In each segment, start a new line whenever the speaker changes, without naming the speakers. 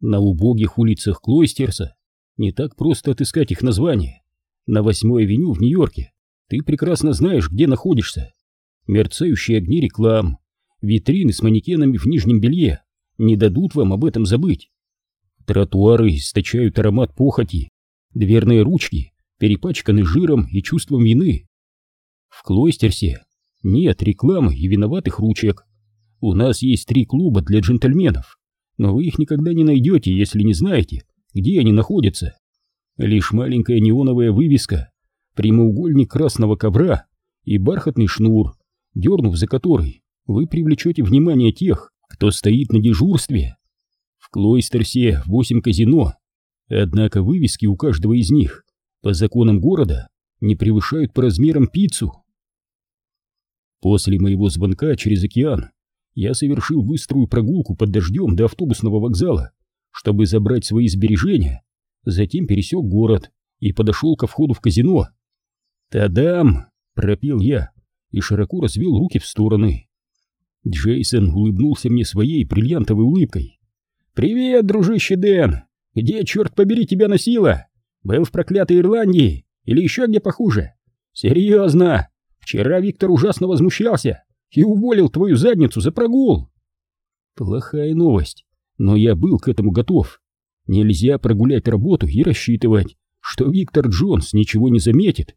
На убогих улицах Клойстерса не так просто отыскать их название. На восьмой авеню в Нью-Йорке ты прекрасно знаешь, где находишься. Мерцающие огни реклам, витрины с манекенами в нижнем белье не дадут вам об этом забыть. Тротуары источают аромат похоти, дверные ручки перепачканы жиром и чувством вины. В Клойстерсе нет рекламы и виноватых ручек. У нас есть три клуба для джентльменов, но вы их никогда не найдете, если не знаете, где они находятся. Лишь маленькая неоновая вывеска, прямоугольник красного ковра и бархатный шнур, дернув за который, вы привлечете внимание тех, кто стоит на дежурстве. В Клойстерсе восемь казино, однако вывески у каждого из них по законам города не превышают по размерам пиццу. После моего звонка через океан я совершил быструю прогулку под дождем до автобусного вокзала, чтобы забрать свои сбережения, затем пересек город и подошел ко входу в казино. «Тадам!» — пропел я и широко развел руки в стороны. Джейсон улыбнулся мне своей бриллиантовой улыбкой. «Привет, дружище Дэн! Где, черт побери, тебя носило? Был в проклятой Ирландии или еще где похуже? Серьезно! Вчера Виктор ужасно возмущался и уволил твою задницу за прогул!» Плохая новость, но я был к этому готов. Нельзя прогулять работу и рассчитывать, что Виктор Джонс ничего не заметит.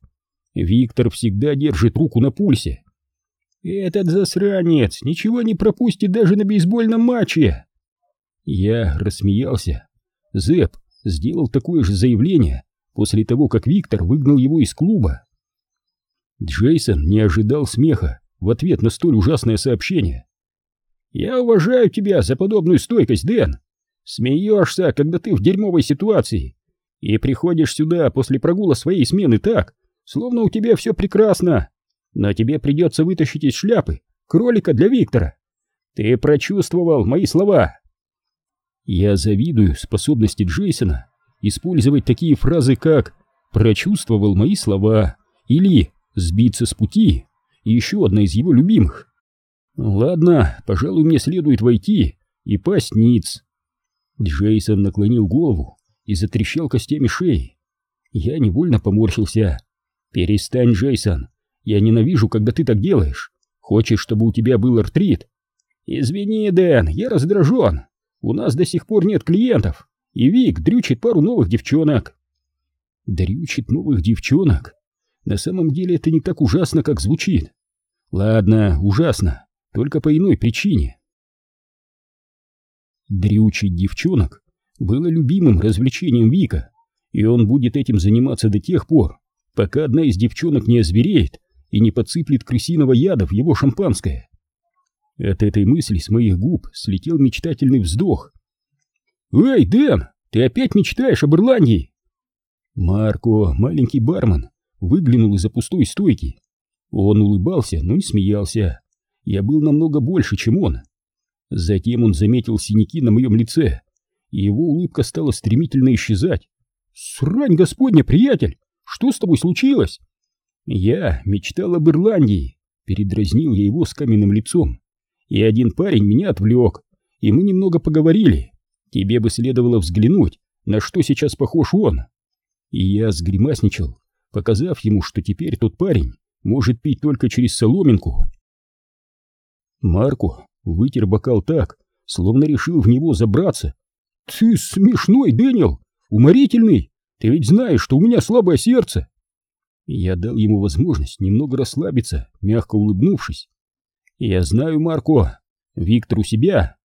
Виктор всегда держит руку на пульсе. Этот засранец ничего не пропустит даже на бейсбольном матче. Я рассмеялся. Зэп сделал такое же заявление после того, как Виктор выгнал его из клуба. Джейсон не ожидал смеха в ответ на столь ужасное сообщение. «Я уважаю тебя за подобную стойкость, Дэн. Смеешься, когда ты в дерьмовой ситуации, и приходишь сюда после прогула своей смены так, словно у тебя все прекрасно, но тебе придется вытащить из шляпы кролика для Виктора. Ты прочувствовал мои слова. Я завидую способности Джейсона использовать такие фразы, как «прочувствовал мои слова» или «сбиться с пути» еще одна из его любимых. Ладно, пожалуй, мне следует войти и пасть ниц. Джейсон наклонил голову и затрещал костями шеи. Я невольно поморщился. «Перестань, Джейсон, я ненавижу, когда ты так делаешь. Хочешь, чтобы у тебя был артрит?» «Извини, Дэн, я раздражен. У нас до сих пор нет клиентов, и Вик дрючит пару новых девчонок». «Дрючит новых девчонок? На самом деле это не так ужасно, как звучит. Ладно, ужасно, только по иной причине». Дрючить девчонок было любимым развлечением Вика, и он будет этим заниматься до тех пор, пока одна из девчонок не озвереет и не подсыплет крысиного яда в его шампанское. От этой мысли с моих губ слетел мечтательный вздох. «Эй, Дэн, ты опять мечтаешь об Ирландии?» Марко, маленький бармен, выглянул из-за пустой стойки. Он улыбался, но не смеялся. Я был намного больше, чем он. Затем он заметил синяки на моем лице, и его улыбка стала стремительно исчезать. «Срань господня, приятель! Что с тобой случилось?» «Я мечтал об Ирландии», — передразнил я его с каменным лицом. «И один парень меня отвлек, и мы немного поговорили. Тебе бы следовало взглянуть, на что сейчас похож он». И я сгримасничал, показав ему, что теперь тот парень может пить только через соломинку. Марко вытер бокал так, словно решил в него забраться. «Ты смешной, Дэниел! Уморительный! Ты ведь знаешь, что у меня слабое сердце!» Я дал ему возможность немного расслабиться, мягко улыбнувшись. «Я знаю, Марко. Виктор у себя».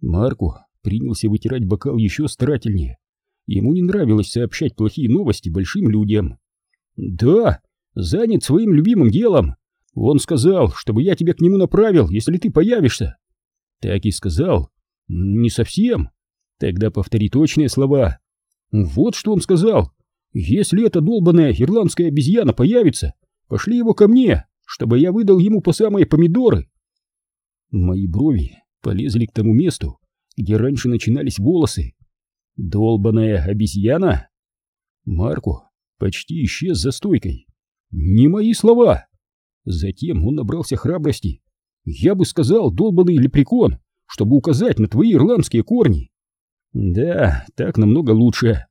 Марко принялся вытирать бокал еще старательнее. Ему не нравилось сообщать плохие новости большим людям. «Да, занят своим любимым делом. Он сказал, чтобы я тебя к нему направил, если ты появишься». «Так и сказал?» «Не совсем. Тогда повтори точные слова». «Вот что он сказал. Если эта долбаная ирландская обезьяна появится, пошли его ко мне, чтобы я выдал ему по самые помидоры. Мои брови полезли к тому месту, где раньше начинались волосы. Долбаная обезьяна? Марко почти исчез за стойкой. Не мои слова. Затем он набрался храбрости. Я бы сказал, долбанный лепрекон, чтобы указать на твои ирландские корни. Да, так намного лучше.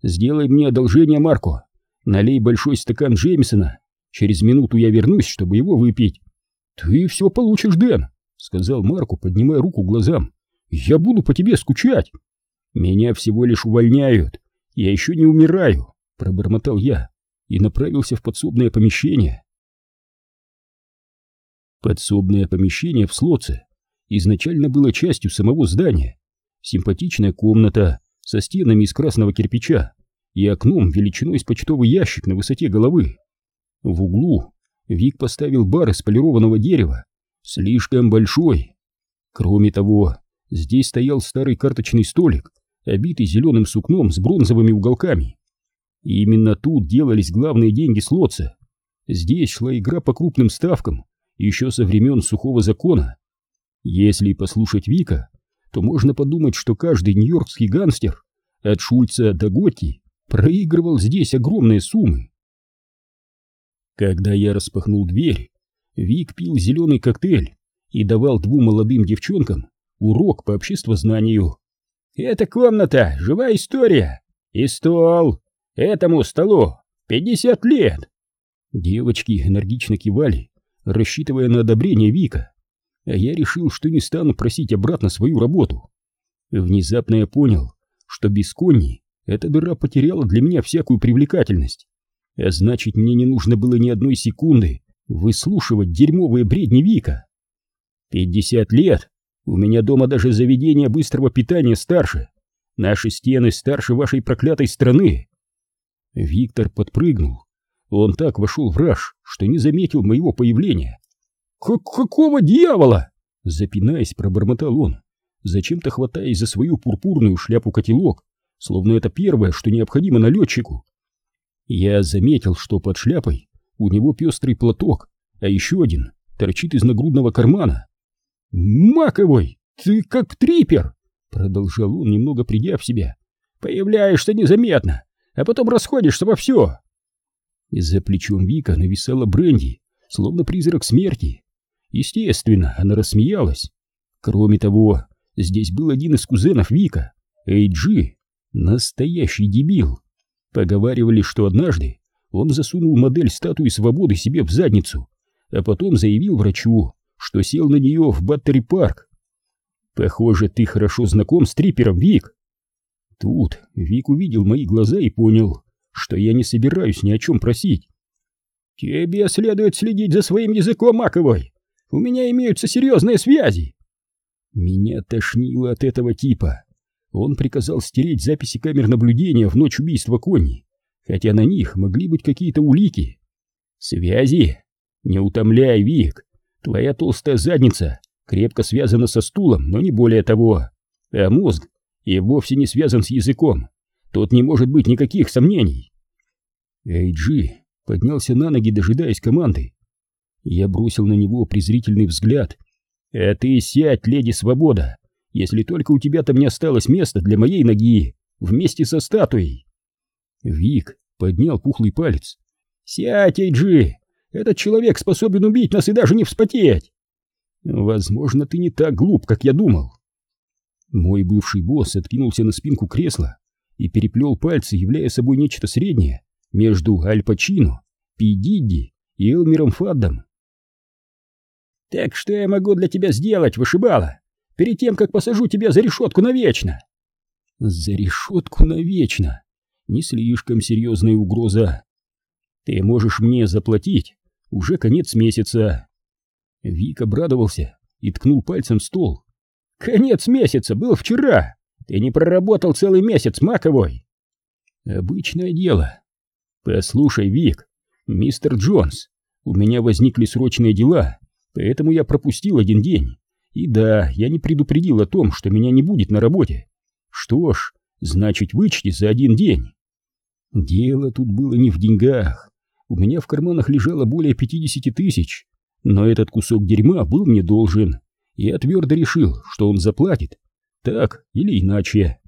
Сделай мне одолжение, Марко. Налей большой стакан Джеймсона. Через минуту я вернусь, чтобы его выпить. Ты все получишь, Дэн, сказал Марко, поднимая руку к глазам. Я буду по тебе скучать. Меня всего лишь увольняют. Я еще не умираю, пробормотал я и направился в подсобное помещение. Подсобное помещение в Слоце изначально было частью самого здания. Симпатичная комната со стенами из красного кирпича и окном величиной с почтовый ящик на высоте головы. В углу Вик поставил бар из полированного дерева, слишком большой. Кроме того, здесь стоял старый карточный столик, обитый зеленым сукном с бронзовыми уголками. И именно тут делались главные деньги Слотца. Здесь шла игра по крупным ставкам, еще со времен сухого закона. Если послушать Вика, то можно подумать, что каждый нью-йоркский гангстер, от Шульца до Готти, проигрывал здесь огромные суммы. Когда я распахнул дверь, Вик пил зеленый коктейль и давал двум молодым девчонкам урок по обществознанию. «Это комната, живая история, и стол. Этому столу пятьдесят лет!» Девочки энергично кивали, рассчитывая на одобрение Вика, а я решил, что не стану просить обратно свою работу. Внезапно я понял, что без Конни эта дыра потеряла для меня всякую привлекательность, а значит, мне не нужно было ни одной секунды выслушивать дерьмовые бредни Вика. Пятьдесят лет, у меня дома даже заведение быстрого питания старше, наши стены старше вашей проклятой страны. Виктор подпрыгнул, он так вошел в раж, что не заметил моего появления. «Как «Какого дьявола?» Запинаясь, пробормотал он, зачем-то хватаясь за свою пурпурную шляпу-котелок, словно это первое, что необходимо налетчику. Я заметил, что под шляпой у него пестрый платок, а еще один торчит из нагрудного кармана. «Маковой, ты как трипер!» Продолжал он, немного придя в себя. «Появляешься незаметно, а потом расходишься во все!» За плечом Вика нависала Бренди, словно призрак смерти. Естественно, она рассмеялась. Кроме того, здесь был один из кузенов Вика, Эйджи, настоящий дебил. Поговаривали, что однажды он засунул модель статуи свободы себе в задницу, а потом заявил врачу, что сел на нее в Баттери-парк. Похоже, ты хорошо знаком с трипером, Вик. Тут Вик увидел мои глаза и понял, что я не собираюсь ни о чем просить. Тебе следует следить за своим языком, Маковой. У меня имеются серьезные связи. Меня тошнило от этого типа. Он приказал стереть записи камер наблюдения в ночь убийства Конни, хотя на них могли быть какие-то улики. Связи? Не утомляй, Вик. Твоя толстая задница крепко связана со стулом, но не более того. А мозг и вовсе не связан с языком. Тут не может быть никаких сомнений. Эйджи поднялся на ноги, дожидаясь команды. Я бросил на него презрительный взгляд. «А ты сядь, леди Свобода, если только у тебя там не осталось места для моей ноги, вместе со статуей!» Вик поднял пухлый палец. «Сядь, Эйджи! Этот человек способен убить нас и даже не вспотеть!» «Возможно, ты не так глуп, как я думал!» Мой бывший босс откинулся на спинку кресла и переплел пальцы, являя собой нечто среднее между Аль Пачино, Пи Дидди и Элмером Фаддом. «Так что я могу для тебя сделать, вышибала, перед тем, как посажу тебя за решетку навечно?» «За решетку навечно? Не слишком серьезная угроза. Ты можешь мне заплатить, уже конец месяца». Вик обрадовался и ткнул пальцем в стол. «Конец месяца был вчера!» Ты не проработал целый месяц, Маковой. Обычное дело. Послушай, Вик, мистер Джонс, у меня возникли срочные дела, поэтому я пропустил один день. И да, я не предупредил о том, что меня не будет на работе. Что ж, значит, вычти за один день. Дело тут было не в деньгах. У меня в карманах лежало более 50 тысяч, но этот кусок дерьма был мне должен. Я твердо решил, что он заплатит, так или иначе.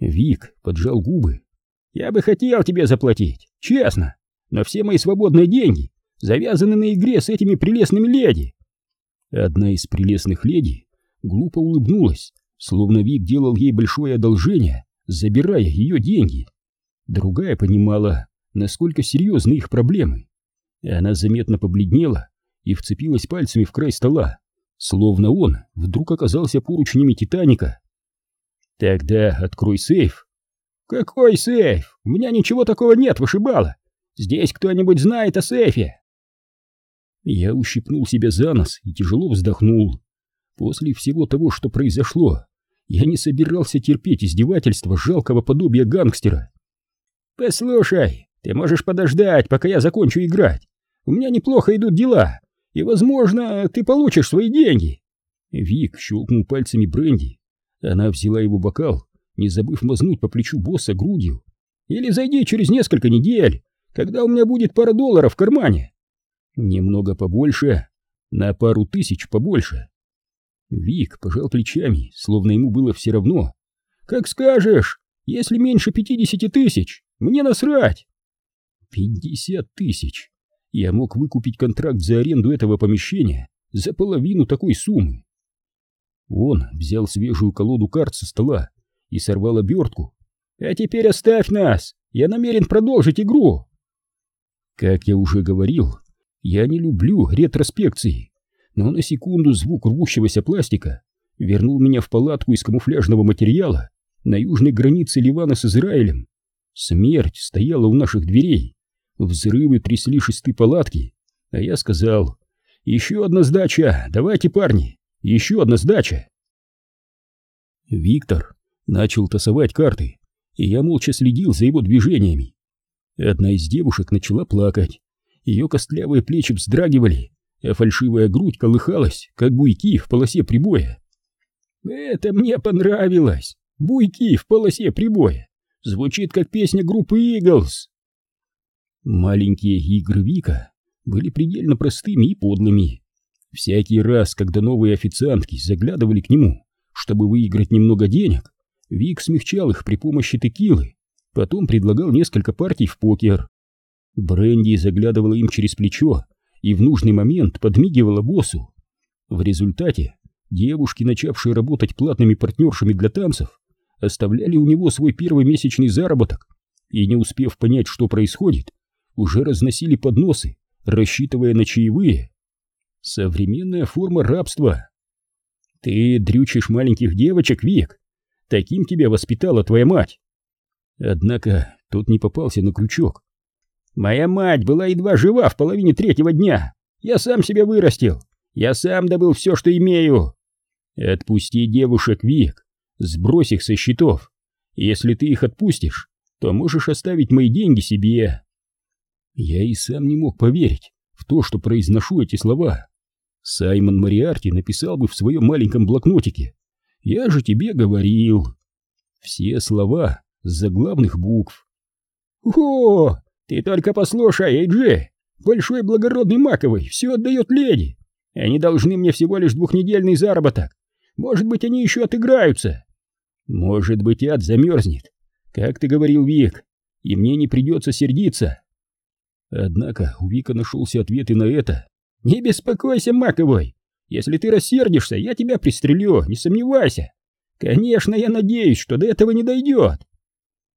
Вик поджал губы. Я бы хотел тебе заплатить, честно, но все мои свободные деньги завязаны на игре с этими прелестными леди. Одна из прелестных леди глупо улыбнулась, словно Вик делал ей большое одолжение, забирая ее деньги. Другая понимала, насколько серьезны их проблемы. Она заметно побледнела и вцепилась пальцами в край стола, словно он вдруг оказался поручнями Титаника. «Тогда открой сейф». «Какой сейф? У меня ничего такого нет, вышибала. Здесь кто-нибудь знает о сейфе?» Я ущипнул себя за нос и тяжело вздохнул. После всего того, что произошло, я не собирался терпеть издевательства жалкого подобия гангстера. «Послушай, ты можешь подождать, пока я закончу играть. У меня неплохо идут дела, и, возможно, ты получишь свои деньги». Вик щелкнул пальцами Бренди. Она взяла его бокал, не забыв мазнуть по плечу босса грудью. «Или зайди через несколько недель, когда у меня будет пара долларов в кармане. Немного побольше, на пару тысяч побольше. Вик пожал плечами, словно ему было все равно. «Как скажешь, если меньше пятидесяти тысяч, мне насрать!» «Пятьдесят тысяч! Я мог выкупить контракт за аренду этого помещения за половину такой суммы!» Он взял свежую колоду карт со стола и сорвал обертку. «А теперь оставь нас! Я намерен продолжить игру!» Как я уже говорил, я не люблю ретроспекции, но на секунду звук рвущегося пластика вернул меня в палатку из камуфляжного материала на южной границе Ливана с Израилем. Смерть стояла у наших дверей, взрывы трясли шесты палатки, а я сказал, «Еще одна сдача, давайте, парни, еще одна сдача!» Виктор начал тасовать карты, и я молча следил за его движениями. Одна из девушек начала плакать, ее костлявые плечи вздрагивали, а фальшивая грудь колыхалась, как буйки в полосе прибоя. «Это мне понравилось! Буйки в полосе прибоя! Звучит как песня группы Иглс!» Маленькие игры Вика были предельно простыми и подлыми. Всякий раз, когда новые официантки заглядывали к нему, чтобы выиграть немного денег, Вик смягчал их при помощи текилы, потом предлагал несколько партий в покер. Бренди заглядывала им через плечо и в нужный момент подмигивала боссу. В результате девушки, начавшие работать платными партнершами для танцев, оставляли у него свой первый месячный заработок и, не успев понять, что происходит, уже разносили подносы, рассчитывая на чаевые. Современная форма рабства. Ты дрючишь маленьких девочек, Вик. Таким тебя воспитала твоя мать. Однако тот не попался на крючок. Моя мать была едва жива в половине третьего дня. Я сам себя вырастил. Я сам добыл все, что имею. Отпусти девушек, Вик. Сбрось их со счетов. Если ты их отпустишь, то можешь оставить мои деньги себе. Я и сам не мог поверить в то, что произношу эти слова. Саймон Мариарти написал бы в своем маленьком блокнотике. Я же тебе говорил. Все слова с заглавных букв. О, ты только послушай, Эйджи, большой благородный Маковый все отдает леди. Они должны мне всего лишь двухнедельный заработок. Может быть, они еще отыграются. Может быть, ад замерзнет, как ты говорил, Вик, и мне не придется сердиться. Однако у Вика нашелся ответ и на это. Не беспокойся, Маковой. Если ты рассердишься, я тебя пристрелю, не сомневайся. Конечно, я надеюсь, что до этого не дойдет.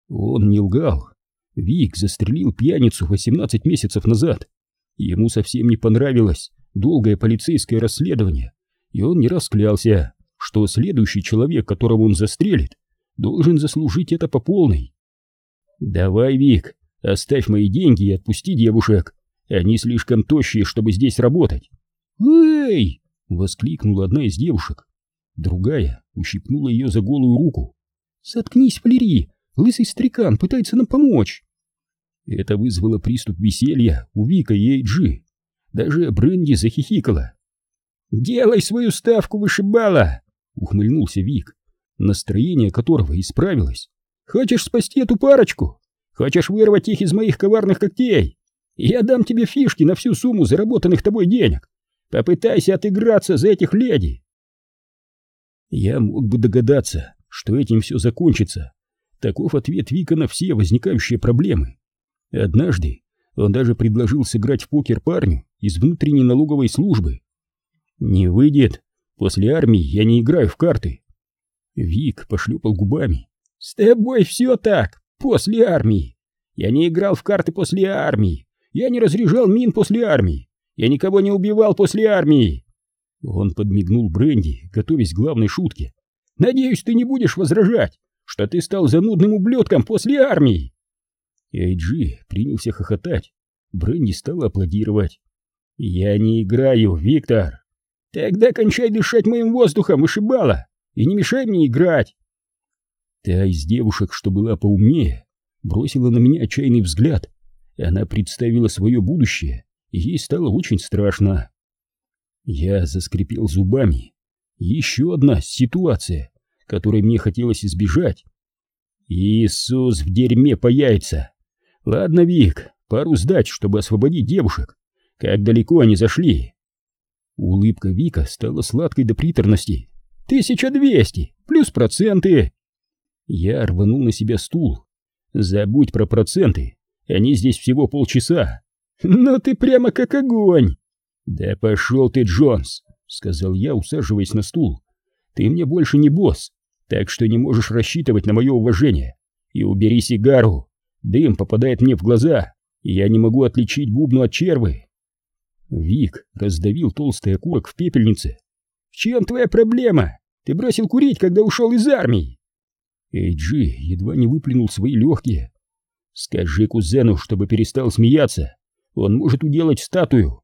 Он не лгал. Вик застрелил пьяницу 18 месяцев назад. Ему совсем не понравилось долгое полицейское расследование, и он не расклялся, что следующий человек, которого он застрелит, должен заслужить это по полной. «Давай, Вик, оставь мои деньги и отпусти девушек. Они слишком тощие, чтобы здесь работать». «Эй!» — воскликнула одна из девушек. Другая ущипнула ее за голую руку. «Заткнись, Флери! Лысый стрекан пытается нам помочь!» Это вызвало приступ веселья у Вика и Эйджи. Даже Бренди захихикала. «Делай свою ставку, вышибала!» — ухмыльнулся Вик, настроение которого исправилось. «Хочешь спасти эту парочку? Хочешь вырвать их из моих коварных когтей? Я дам тебе фишки на всю сумму заработанных тобой денег. Попытайся отыграться за этих леди!» Я мог бы догадаться, что этим все закончится. Таков ответ Вика на все возникающие проблемы. Однажды он даже предложил сыграть в покер парню из внутренней налоговой службы. Не выйдет. После армии я не играю в карты. Вик пошлепал губами. «С тобой все так, после армии. Я не играл в карты после армии. Я не разряжал мин после армии. Я никого не убивал после армии!» Он подмигнул Бренди, готовясь к главной шутке. «Надеюсь, ты не будешь возражать, что ты стал занудным ублюдком после армии!» Эйджи принялся хохотать. Бренди стал аплодировать. «Я не играю, Виктор!» «Тогда кончай дышать моим воздухом, вышибала, и не мешай мне играть!» Та из девушек, что была поумнее, бросила на меня отчаянный взгляд. Она представила свое будущее ей стало очень страшно. Я заскрипел зубами. Еще одна ситуация, которой мне хотелось избежать. Иисус в дерьме по яйца. Ладно, Вик, пару сдач, чтобы освободить девушек. Как далеко они зашли? Улыбка Вика стала сладкой до приторности. Тысяча двести, плюс проценты. Я рванул на себя стул. Забудь про проценты, они здесь всего полчаса. «Ну ты прямо как огонь!» «Да пошел ты, Джонс!» — сказал я, усаживаясь на стул. «Ты мне больше не босс, так что не можешь рассчитывать на мое уважение. И убери сигару, дым попадает мне в глаза, и я не могу отличить бубну от червы». Вик раздавил толстый окурок в пепельнице. «В чем твоя проблема? Ты бросил курить, когда ушел из армии!» Эйджи едва не выплюнул свои легкие. «Скажи кузену, чтобы перестал смеяться. Он может уделать статую.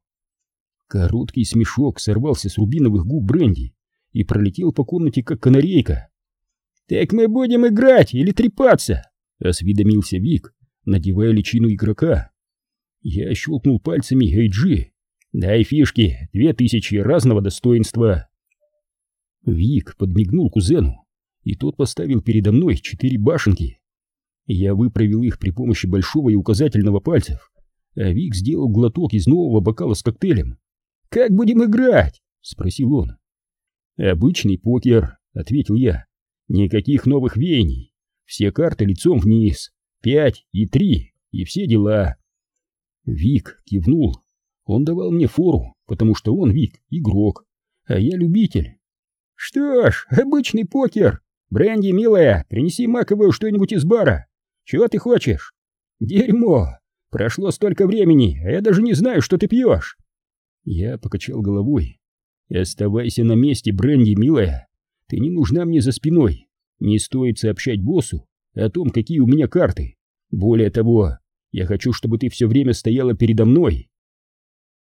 Короткий смешок сорвался с рубиновых губ Бренди и пролетел по комнате, как канарейка. «Так мы будем играть или трепаться?» — осведомился Вик, надевая личину игрока. Я щелкнул пальцами Эйджи. «Дай фишки, две тысячи разного достоинства». Вик подмигнул кузену, и тот поставил передо мной четыре башенки. Я выправил их при помощи большого и указательного пальцев а Вик сделал глоток из нового бокала с коктейлем. «Как будем играть?» — спросил он. «Обычный покер», — ответил я. «Никаких новых веяний. Все карты лицом вниз. Пять и три, и все дела». Вик кивнул. Он давал мне фору, потому что он, Вик, игрок, а я любитель. «Что ж, обычный покер. Бренди, милая, принеси маковую что-нибудь из бара. Чего ты хочешь?» «Дерьмо. Прошло столько времени, а я даже не знаю, что ты пьешь. Я покачал головой. Оставайся на месте, Бренди, милая. Ты не нужна мне за спиной. Не стоит сообщать боссу о том, какие у меня карты. Более того, я хочу, чтобы ты все время стояла передо мной.